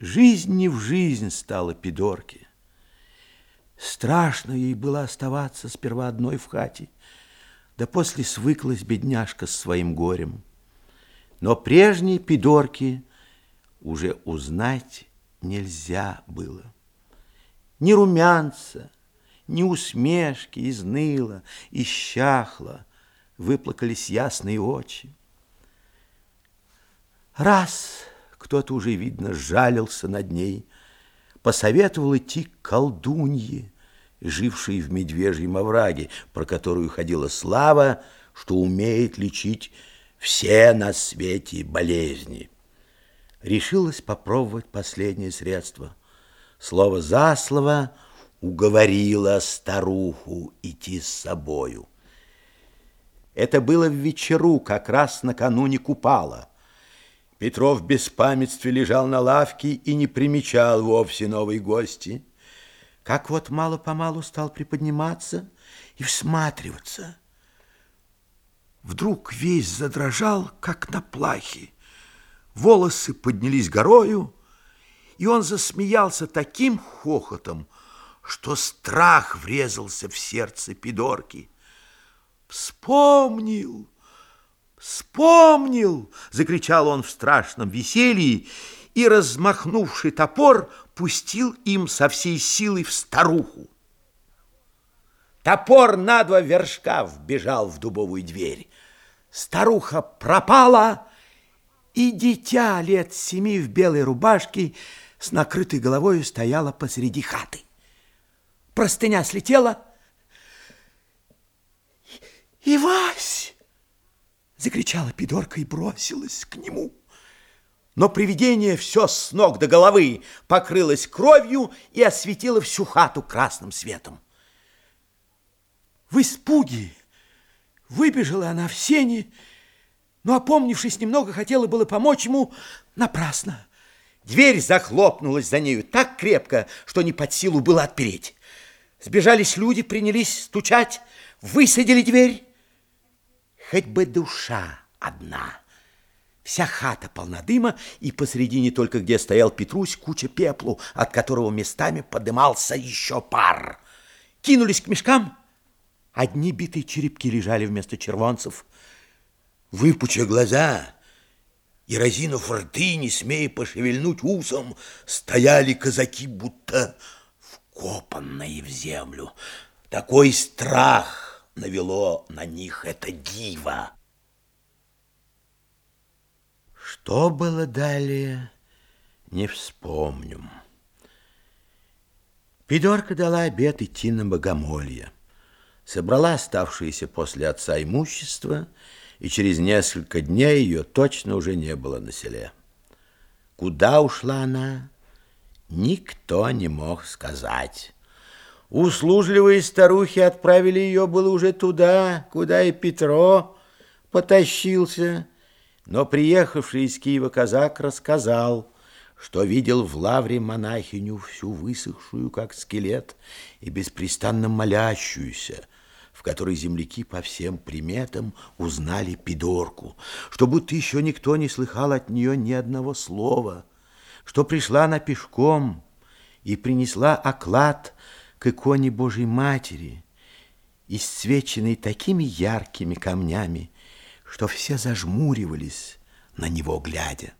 Жизнь не в жизнь стала Пидорке. Страшно ей было оставаться сперва одной в хате, да после свыклась бедняжка с своим горем. Но прежние Пидорки уже узнать нельзя было. Ни румянца, ни усмешки изныло, исчахло, выплакались ясные очи. Раз кто-то уже, видно, жалился над ней, посоветовал идти к колдунье, жившей в медвежьем овраге, про которую ходила слава, что умеет лечить все на свете болезни. Решилась попробовать последнее средство. Слово за слово уговорила старуху идти с собою. Это было в вечеру, как раз накануне купала. Петров в беспамятстве лежал на лавке и не примечал вовсе новой гости. Как вот мало-помалу стал приподниматься и всматриваться. Вдруг весь задрожал, как на плахе. Волосы поднялись горою, и он засмеялся таким хохотом, что страх врезался в сердце Пидорки. Вспомнил! «Вспомнил!» — закричал он в страшном веселье и, размахнувший топор, пустил им со всей силы в старуху. Топор на два вершка вбежал в дубовую дверь. Старуха пропала, и дитя лет семи в белой рубашке с накрытой головой стояла посреди хаты. Простыня слетела, и Вась Закричала Пидорка и бросилась к нему. Но привидение все с ног до головы покрылось кровью и осветило всю хату красным светом. В испуге выбежала она в сени, но, опомнившись немного, хотела было помочь ему напрасно. Дверь захлопнулась за нею так крепко, что не под силу было отпереть. Сбежались люди, принялись стучать, высадили дверь хоть бы душа одна. Вся хата полна дыма, и посредине только где стоял Петрусь куча пеплу, от которого местами подымался еще пар. Кинулись к мешкам. Одни битые черепки лежали вместо червонцев. Выпуча глаза и разинув рты, не смея пошевельнуть усом, стояли казаки, будто вкопанные в землю. Такой страх навело на них это диво. Что было далее, не вспомню. Пидорка дала обед идти на богомолье. Собрала оставшееся после отца имущество, и через несколько дней ее точно уже не было на селе. Куда ушла она, никто не мог сказать. Услужливые старухи отправили ее было уже туда, куда и Петро потащился. Но приехавший из Киева казак рассказал, что видел в лавре монахиню всю высохшую, как скелет, и беспрестанно молящуюся, в которой земляки по всем приметам узнали Пидорку, что будто еще никто не слыхал от нее ни одного слова, что пришла она пешком и принесла оклад к иконе Божьей Матери, исцвеченной такими яркими камнями, что все зажмуривались на него глядя.